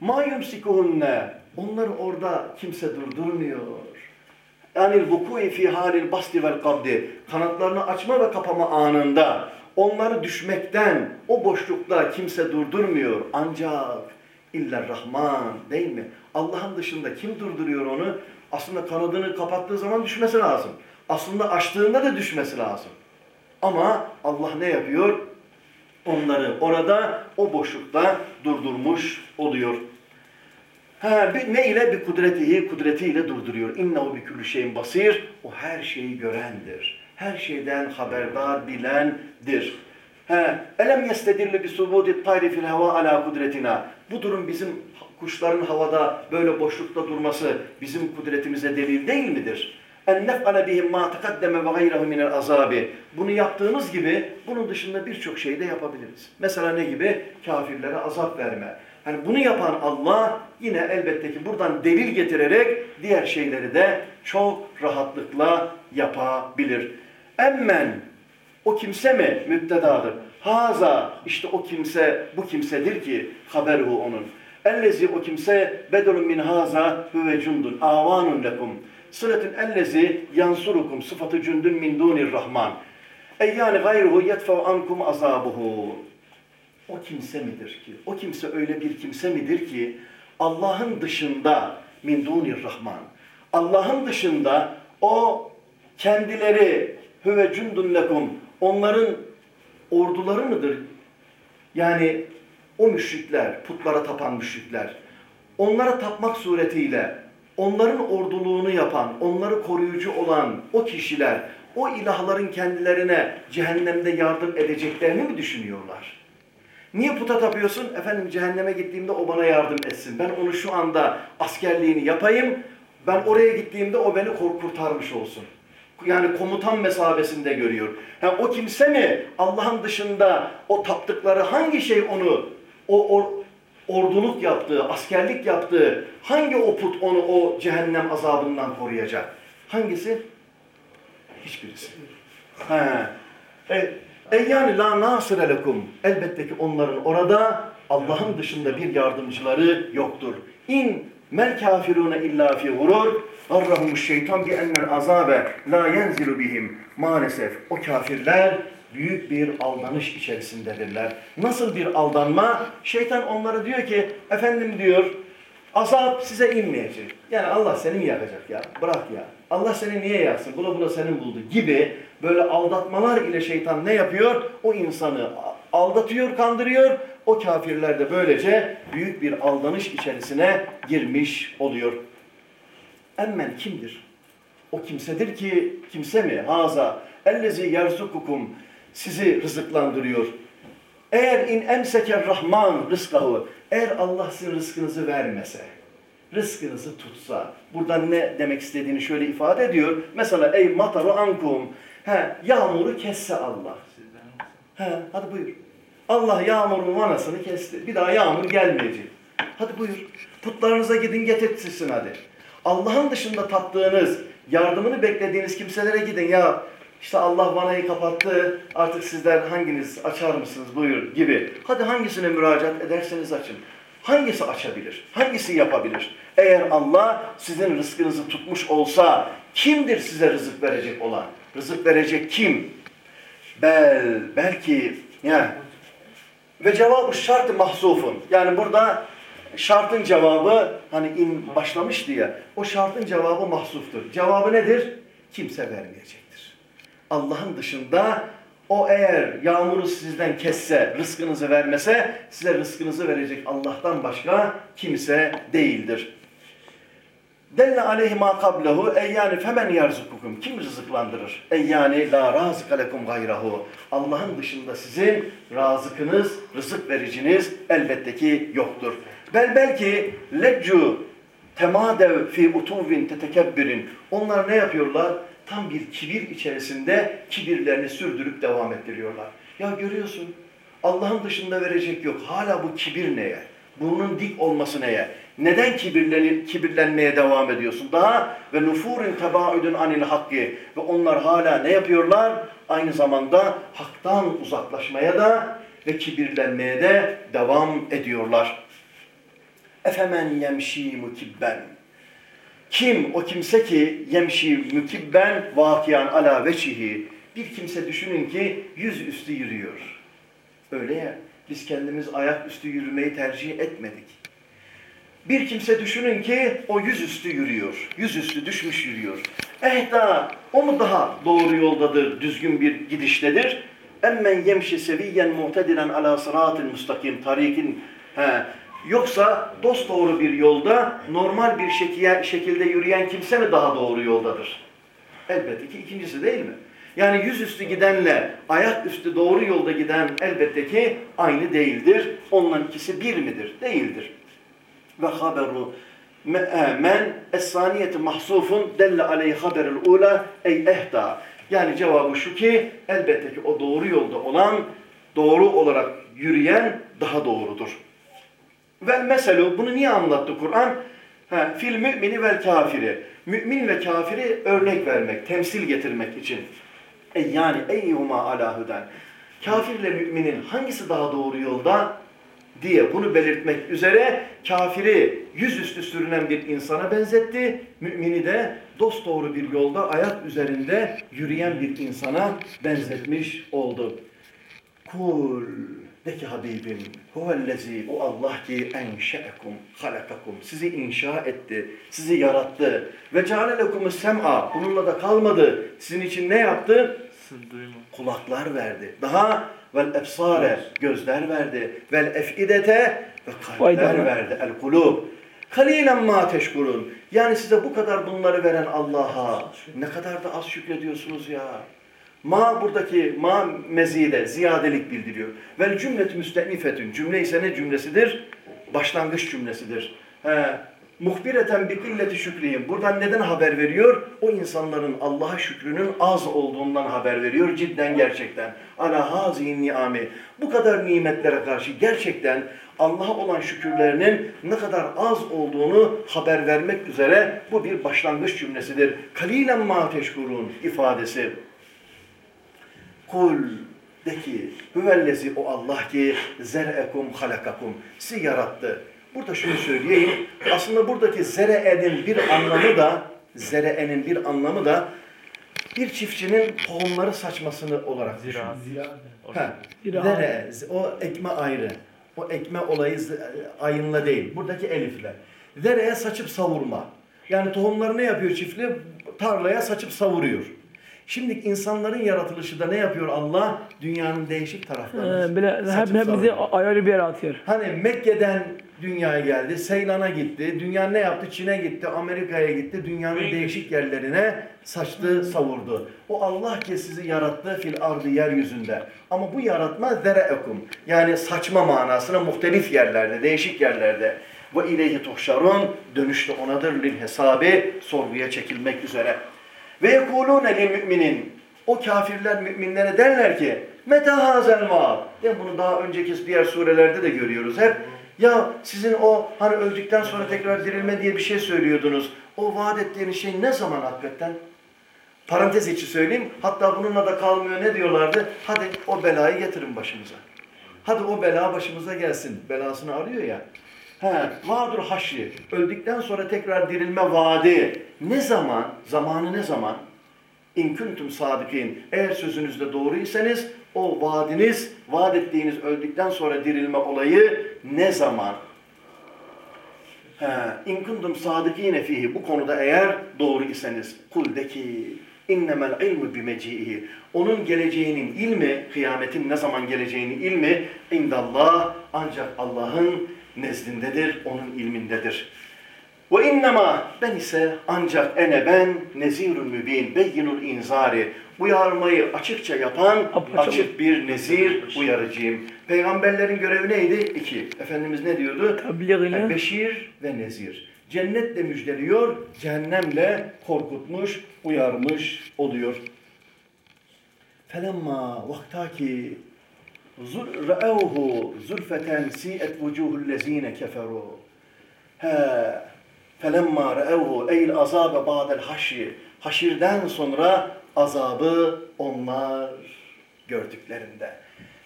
Speaker 1: Ma yumsikuhunne Onları orada kimse durdurmuyor. Yani vuku'i fi halil basti vel kabdi. Kanatlarını açma ve kapama anında onları düşmekten o boşlukta kimse durdurmuyor. Ancak illa Rahman değil mi? Allah'ın dışında kim durduruyor onu? Aslında kanadını kapattığı zaman düşmesi lazım. Aslında açtığında da düşmesi lazım. Ama Allah ne yapıyor? Onları orada o boşlukta durdurmuş oluyor. Ha, bir, ne ile? Bir kudretihi, kudretiyle durduruyor. İnnehu bi kulli şeyin basir. O her şeyi görendir. Her şeyden haberdar, bilendir. Ha, elem yestedilli bi subudi tayri fil hava ala kudretina. Bu durum bizim kuşların havada böyle boşlukta durması bizim kudretimize delil değil midir? En nef'ale bihim ma tekaddeme ve gayrehu minel azabi. Bunu yaptığımız gibi bunun dışında birçok şey de yapabiliriz. Mesela ne gibi? Kafirlere azap verme. Hani bunu yapan Allah yine elbette ki buradan delil getirerek diğer şeyleri de çok rahatlıkla yapabilir. Emmen o kimse mi müptedadır? Haza işte o kimse bu kimsedir ki haberhu onun. Ellezi o kimse bedelun min haza huve cundun avanun lekum. Sıletün ellezi yansurukum sıfatı cündün min dunir rahman. Ey yani gayruhu yetfev ankum azabuhu. O kimse midir ki? O kimse öyle bir kimse midir ki Allah'ın dışında min dunir rahman. Allah'ın dışında o kendileri huve cundun lekum onların orduları mıdır? Yani o müşrikler, putlara tapan müşrikler, onlara tapmak suretiyle onların orduluğunu yapan, onları koruyucu olan o kişiler, o ilahların kendilerine cehennemde yardım edeceklerini mi düşünüyorlar? Niye puta tapıyorsun? Efendim cehenneme gittiğimde o bana yardım etsin. Ben onu şu anda askerliğini yapayım. Ben oraya gittiğimde o beni kurtarmış olsun. Yani komutan mesabesinde görüyor. Ha, o kimse mi Allah'ın dışında o taptıkları hangi şey onu o, o orduluk yaptığı, askerlik yaptığı hangi o put onu o cehennem azabından koruyacak? Hangisi? Hiçbirisi. He. E, e yani la nasire lekum. Elbette ki onların orada Allah'ın dışında bir yardımcıları yoktur. İn mel kafirune illa fi gurur. Garrahumuş şeytan bi ennel azabe la yenzilu bihim. Maalesef o kafirler büyük bir aldanış içerisindedirler. Nasıl bir aldanma? Şeytan onlara diyor ki, efendim diyor, azap size inmeyecek. Yani Allah seni mi yakacak ya? Bırak ya. Allah seni niye yaksın? Bula bula senin buldu gibi böyle aldatmalar ile şeytan ne yapıyor? O insanı aldatıyor, kandırıyor. O kafirler de böylece büyük bir aldanış içerisine girmiş oluyor. Emmen kimdir? O kimsedir ki, kimse mi? Haza, ellezi yerzukukum, sizi rızıklandırıyor. Eğer in emseker rahman rızkahu, eğer Allah sizin rızkınızı vermese, rızkınızı tutsa, buradan ne demek istediğini şöyle ifade ediyor. Mesela ey mataru ankum, he, yağmuru kesse Allah. He, hadi buyur. Allah yağmurun vanasını kesti. Bir daha yağmur gelmeyecek. Hadi buyur. Putlarınıza gidin getirsin hadi. Allah'ın dışında taptığınız, yardımını beklediğiniz kimselere gidin ya işte Allah vanayı kapattı artık sizler hanginiz açar mısınız buyur gibi. Hadi hangisine müracaat ederseniz açın. Hangisi açabilir? Hangisi yapabilir? Eğer Allah sizin rızkınızı tutmuş olsa kimdir size rızık verecek olan? Rızık verecek kim? Bel, belki yani ve cevabı şart mahzufun. Yani burada şartın cevabı hani in başlamıştı ya. O şartın cevabı mahzuftur. Cevabı nedir? Kimse vermeyecektir. Allah'ın dışında o eğer yağmuru sizden kesse, rızkınızı vermese size rızkınızı verecek Allah'tan başka kimse değildir. Delle aleyhi ma kablehu ey yani femen yarzukukum. Kim rızıklandırır? Ey yani la razıka lekum gayrahu. Allah'ın dışında sizin razıkınız, rızık vericiniz elbette ki yoktur. Bel belki leccu temadev fi utuvin tetekebbirin. Onlar ne yapıyorlar? Tam bir kibir içerisinde kibirlerini sürdürüp devam ettiriyorlar. Ya görüyorsun Allah'ın dışında verecek yok. Hala bu kibir neye? Burnun dik olması neye? Neden kibirlenir, kibirlenmeye devam ediyorsun? Daha ve nufurin tebaüdün anil hakkı ve onlar hala ne yapıyorlar? Aynı zamanda haktan uzaklaşmaya da ve kibirlenmeye de devam ediyorlar. Efemen yemşi mukibben. Kim o kimse ki yemşi mükibben vakiyan ala veçihi. Bir kimse düşünün ki yüz üstü yürüyor. Öyle ya. Biz kendimiz ayak üstü yürümeyi tercih etmedik. Bir kimse düşünün ki o yüzüstü yürüyor. Yüzüstü düşmüş yürüyor. Ehda o mu daha doğru yoldadır, düzgün bir gidiştedir? Emmen yemşi seviyen muhtedilen ala sıratil müstakim tarikin he. Yoksa dost doğru bir yolda normal bir şekilde, yürüyen kimse mi daha doğru yoldadır? Elbette ki ikincisi değil mi? Yani yüzüstü gidenle ayak üstü doğru yolda giden elbette ki aynı değildir. Onların ikisi bir midir? Değildir ve haberu men es-saniyeti mahsufun delle aleyhi haberul ula ey ehda. Yani cevabı şu ki elbette ki o doğru yolda olan, doğru olarak yürüyen daha doğrudur. Vel meselu bunu niye anlattı Kur'an? Fil mümini vel kafiri. Mümin ve kafiri örnek vermek, temsil getirmek için. E yani eyyuhuma ala huden. Kafirle müminin hangisi daha doğru yolda? diye bunu belirtmek üzere kafiri yüzüstü sürünen bir insana benzetti. Mümini de dosdoğru bir yolda ayak üzerinde yürüyen bir insana benzetmiş oldu. Kul de ki Habibim huvellezi o Allah ki enşe'ekum halakakum sizi inşa etti, sizi yarattı ve ceale lekumus sem'a bununla da kalmadı. Sizin için ne yaptı? Kulaklar verdi. Daha vel ebsare gözler verdi. Vel efidete ve kalpler verdi. El kulub. Kalilen ma teşkurun. Yani size bu kadar bunları veren Allah'a ne kadar da az şükrediyorsunuz ya. Ma buradaki ma mezide ziyadelik bildiriyor. Vel cümlet müstenifetün. Cümle ise ne cümlesidir? Başlangıç cümlesidir. He. Muhbireten bi killeti şükriyim. Buradan neden haber veriyor? O insanların Allah'a şükrünün az olduğundan haber veriyor. Cidden gerçekten. Ala hazin niami. Bu kadar nimetlere karşı gerçekten Allah'a olan şükürlerinin ne kadar az olduğunu haber vermek üzere bu bir başlangıç cümlesidir. Kalilen ma teşkurun ifadesi. Kul de ki hüvellezi o Allah ki zer'ekum halakakum sizi yarattı. Burada şunu söyleyeyim. Aslında buradaki zere'enin bir anlamı da zere'enin bir anlamı da bir çiftçinin tohumları saçmasını olarak. Ha,
Speaker 2: Zira.
Speaker 1: zere, o ekme ayrı. O ekme olayı ayınla değil. Buradaki elifle. Zereye saçıp savurma. Yani tohumları ne yapıyor çiftli? Tarlaya saçıp savuruyor. Şimdi insanların yaratılışı da ne yapıyor Allah? Dünyanın değişik taraflarını
Speaker 2: Ee, Böyle hep, hepimizi ayrı bir yere atıyor.
Speaker 1: Hani Mekke'den dünyaya geldi, Seylan'a gitti, dünya ne yaptı? Çin'e gitti, Amerika'ya gitti, dünyanın değişik yerlerine saçtı, savurdu. O Allah ki sizi yarattı fil ardı yeryüzünde. Ama bu yaratma zereekum. Yani saçma manasına muhtelif yerlerde, değişik yerlerde. Ve ileyhi tuhşarun dönüş de onadır lil hesabı sorguya çekilmek üzere. Ve yekulune lil müminin o kafirler müminlere derler ki meta hazel vaad. De bunu daha önceki diğer surelerde de görüyoruz hep. Ya sizin o hani öldükten sonra tekrar dirilme diye bir şey söylüyordunuz. O vaat ettiğiniz şey ne zaman hakikaten? Parantez içi söyleyeyim. Hatta bununla da kalmıyor ne diyorlardı? Hadi o belayı getirin başımıza. Hadi o bela başımıza gelsin. Belasını arıyor ya. He, vadur haşri. Öldükten sonra tekrar dirilme vaadi. Ne zaman? Zamanı ne zaman? İn kuntum sadikin. Eğer sözünüzde doğruysanız o vaadiniz, vaat ettiğiniz öldükten sonra dirilme olayı ne zaman? He, in kuntum sadikine fihi. Bu konuda eğer doğru iseniz kul de ki innemel ilmu bimecihi. Onun geleceğinin ilmi, kıyametin ne zaman geleceğinin ilmi indallah ancak Allah'ın nezdindedir, onun ilmindedir. Ve innema ben ise ancak ene ben nezirun mübin beyinul inzari uyarmayı açıkça yapan açık bir nezir uyarıcıyım. Peygamberlerin görevi neydi? İki. Efendimiz ne diyordu? Yani Beşir ve nezir. Cennetle müjdeliyor, cehennemle korkutmuş, uyarmış oluyor. Felemma vaktaki ra'evhu zulfeten si'et vucuhul lezine keferu. He. Felemma ra'evhu eyl azabe ba'del haşri. Haşirden sonra azabı onlar gördüklerinde.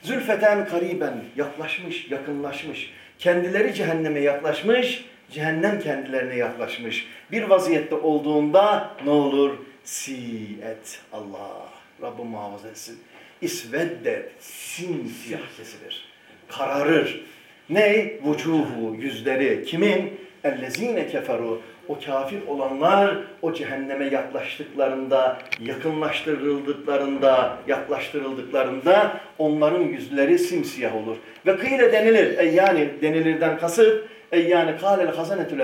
Speaker 1: Zülfeten kariben yaklaşmış, yakınlaşmış. Kendileri cehenneme yaklaşmış, cehennem kendilerine yaklaşmış. Bir vaziyette olduğunda ne olur? Siyet. Allah. Rabbim muhafaza etsin. İsveddet. Simsiyah kesilir. Kararır. Ne? Vucuhu. Yüzleri. Kimin? Ellezine keferu. O kafir olanlar o cehenneme yaklaştıklarında, yakınlaştırıldıklarında, yaklaştırıldıklarında onların yüzleri simsiyah olur. Ve kıyle denilir, e yani denilirden kasıt, e yani kâlel hazenetü.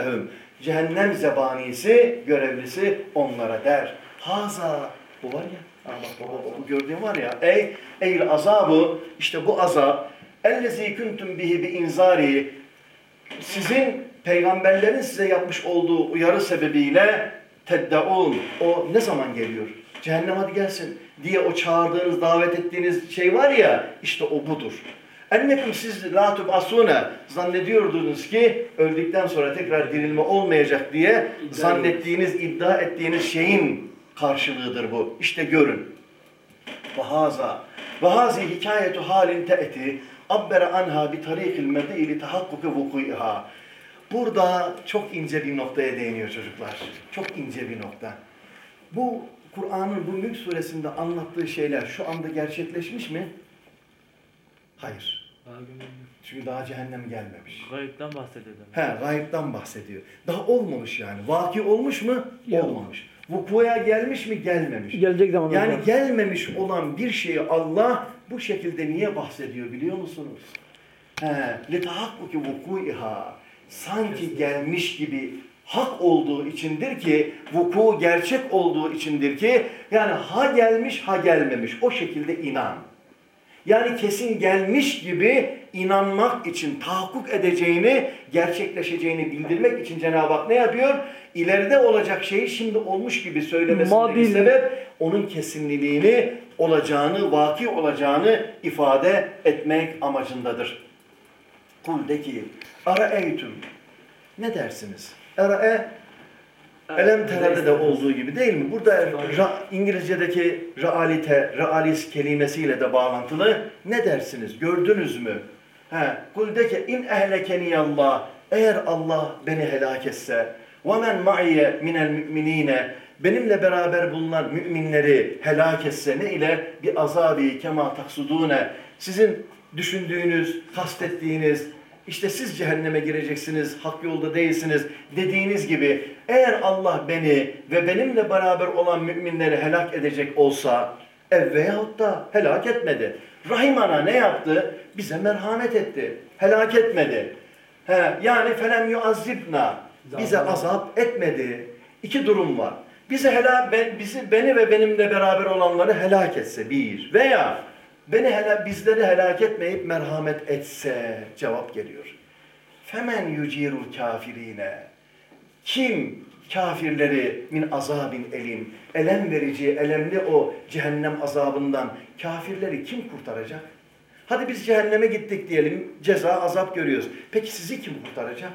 Speaker 1: Cehennem zebanisi, görevlisi onlara der. Haza, bu var ya, bak baba, bu gördüğün var ya, ey, ey azabı, işte bu azap, ellezî kuntum bihi bi inzari, sizin peygamberlerin size yapmış olduğu uyarı sebebiyle teddaun o ne zaman geliyor? Cehennem hadi gelsin diye o çağırdığınız, davet ettiğiniz şey var ya işte o budur. Ennekum siz la tubasune zannediyordunuz ki öldükten sonra tekrar dirilme olmayacak diye zannettiğiniz, iddia ettiğiniz şeyin karşılığıdır bu. İşte görün. Vahaza. Vahazi hikayetu halin te'ti abbere anha bi tarikil medili tahakkuke vukuiha. Burada çok ince bir noktaya değiniyor çocuklar. Çok ince bir nokta. Bu Kur'an'ın bu Mülk suresinde anlattığı şeyler şu anda gerçekleşmiş mi? Hayır. Çünkü daha cehennem gelmemiş.
Speaker 3: Gayipten bahsedelim.
Speaker 1: He, gayipten bahsediyor. Daha olmamış yani. Vaki olmuş mu?
Speaker 2: Yok.
Speaker 1: Olmamış Vukuya gelmiş mi? Gelmemiş.
Speaker 2: Gelecek zaman
Speaker 1: Yani
Speaker 2: olacak.
Speaker 1: gelmemiş olan bir şeyi Allah bu şekilde niye bahsediyor biliyor musunuz? He, لِتَحَقُّكِ وُقُوِهَا Sanki gelmiş gibi hak olduğu içindir ki, vuku gerçek olduğu içindir ki, yani ha gelmiş ha gelmemiş. O şekilde inan. Yani kesin gelmiş gibi inanmak için, tahakkuk edeceğini, gerçekleşeceğini bildirmek için Cenab-ı Hak ne yapıyor? İleride olacak şeyi şimdi olmuş gibi söylemesindeki
Speaker 2: Madil.
Speaker 1: sebep onun kesinliliğini, olacağını, vaki olacağını ifade etmek amacındadır. Kul de ki, ara eytüm. Ne dersiniz? Ara e Elem terede de olduğu gibi değil mi? Burada ra, İngilizce'deki realite, realis kelimesiyle de bağlantılı. Ne dersiniz? Gördünüz mü? He, kul de ki in ehlekeni Allah. Eğer Allah beni helak etse ve men ma'iye minel müminine benimle beraber bulunan müminleri helak etse ne ile bir azabi kema taksudune sizin düşündüğünüz, kastettiğiniz işte siz cehenneme gireceksiniz, hak yolda değilsiniz dediğiniz gibi eğer Allah beni ve benimle beraber olan müminleri helak edecek olsa ev veyahut da helak etmedi. Rahimana ne yaptı? Bize merhamet etti. Helak etmedi. He, yani felem yuazzibna. Bize azap etmedi. İki durum var. Bize helak, ben, bizi, beni ve benimle beraber olanları helak etse bir. Veya beni helak, bizleri helak etmeyip merhamet etse cevap geliyor. Femen yucirul kafirine. Kim kafirleri min azabin elim, elem verici, elemli o cehennem azabından kafirleri kim kurtaracak? Hadi biz cehenneme gittik diyelim, ceza, azap görüyoruz. Peki sizi kim kurtaracak?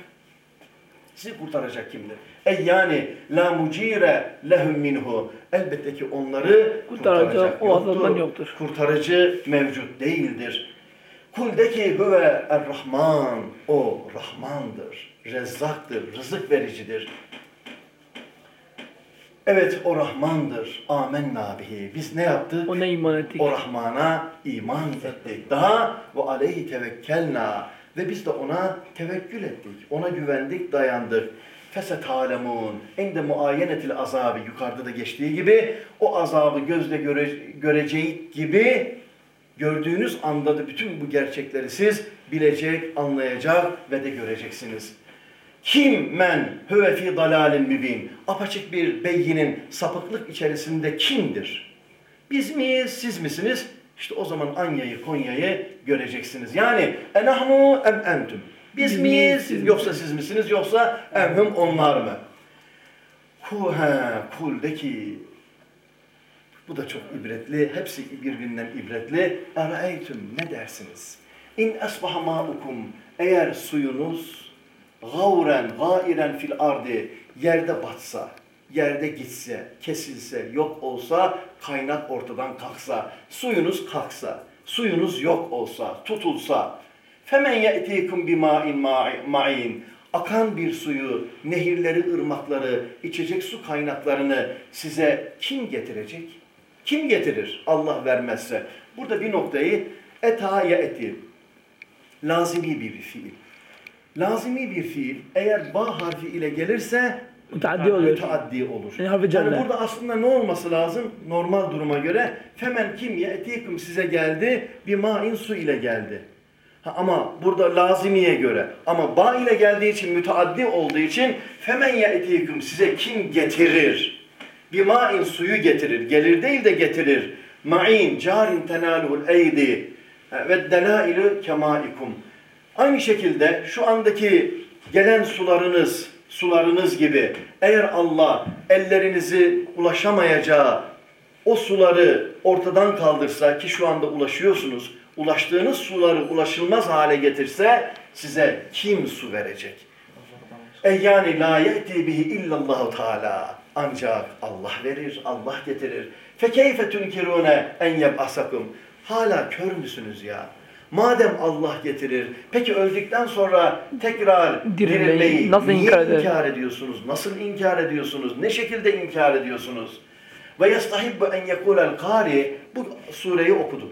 Speaker 1: Sizi kurtaracak kimdir? E yani la mucire lehum minhu. Elbette ki onları
Speaker 2: Kurtaracak
Speaker 1: kurtaracak
Speaker 2: o azaptan yoktur.
Speaker 1: Kurtarıcı mevcut değildir. Kul de ki huve er-Rahman. O Rahmandır, Rezzaktır, rızık vericidir. Evet o Rahmandır. Amenna bihi. Biz ne yaptık?
Speaker 2: Ona iman ettik.
Speaker 1: O Rahman'a iman ettik. Daha ve aleyhi tevekkelna. Ve biz de ona tevekkül ettik. Ona güvendik, dayandık. Fesetalemun. Ende muayenetil azabı. Yukarıda da geçtiği gibi o azabı gözle göre, göreceği gibi gördüğünüz anda da bütün bu gerçekleri siz bilecek, anlayacak ve de göreceksiniz. Kim men höve fi dalalin mübin. Apaçık bir beyinin sapıklık içerisinde kimdir? Biz miyiz, siz misiniz? İşte o zaman Anya'yı, Konya'yı göreceksiniz. Yani enahnu em entüm. Biz miyiz,
Speaker 2: siz
Speaker 1: yoksa siz misiniz, yoksa emhum onlar mı? Ku he, kul de ki, bu da çok ibretli, hepsi birbirinden ibretli. Eraeytüm, ne dersiniz? İn esbaha ma'ukum, eğer suyunuz gavren, gairen fil ardi, yerde batsa, yerde gitse, kesilse, yok olsa, kaynak ortadan kalksa, suyunuz kalksa, suyunuz yok olsa, tutulsa, Femen ye'tikum bima'in ma'in. Akan bir suyu, nehirleri, ırmakları, içecek su kaynaklarını size kim getirecek? Kim getirir Allah vermezse? Burada bir noktayı eta ye'ti. Lazimi bir fiil. Lazimi bir fiil eğer ba harfi ile gelirse
Speaker 2: Müteaddi oluyor.
Speaker 1: müteaddi olur.
Speaker 2: Yani.
Speaker 1: Yani burada aslında ne olması lazım? Normal duruma göre femen kim ye'tikum size geldi bir ma'in su ile geldi. Ama burada lazimiye göre ama ba ile geldiği için müteaddi olduğu için femen ye'tikum size kim getirir? Bir ma'in suyu getirir. Gelir değil de getirir. Ma'in carin tenaluhul eydi ve delailu kemaikum. Aynı şekilde şu andaki gelen sularınız, sularınız gibi eğer Allah ellerinizi ulaşamayacağı o suları ortadan kaldırsa ki şu anda ulaşıyorsunuz, ulaştığınız suları ulaşılmaz hale getirse size kim su verecek? E yani la ye'ti bihi illallahu teala. Ancak Allah verir, Allah getirir. Fekeyfe tunkirune en yeb'asakum. Hala kör müsünüz ya? Madem Allah getirir, peki öldükten sonra tekrar
Speaker 2: Dirilmeyi nasıl
Speaker 1: niye
Speaker 2: inkar eder?
Speaker 1: inkar ediyorsunuz? Nasıl inkar ediyorsunuz? Ne şekilde inkar ediyorsunuz? Ve yestahibbu en yekulel kari bu sureyi okuduk.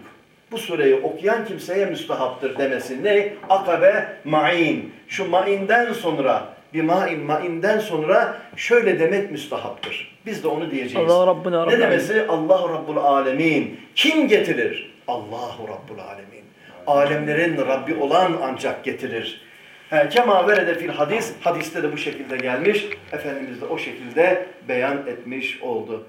Speaker 1: Bu sureyi okuyan kimseye müstahaptır demesi ne? Akabe ma'in. Şu ma'inden sonra bir ma'in ma'inden sonra şöyle demek müstahaptır. Biz de onu diyeceğiz.
Speaker 2: Allah Rabbuna
Speaker 1: Ne demesi? Allah Rabbul Alemin. Kim getirir? Allahu Rabbul Alemin. Alemlerin Rabbi olan ancak getirir. He, Kema verede fil hadis. Hadiste de bu şekilde gelmiş. Efendimiz de o şekilde beyan etmiş oldu.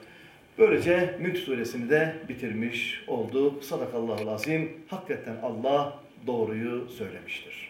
Speaker 1: Böylece Mülk suresini de bitirmiş oldu. Sadakallahu azim. Hakikaten Allah doğruyu söylemiştir.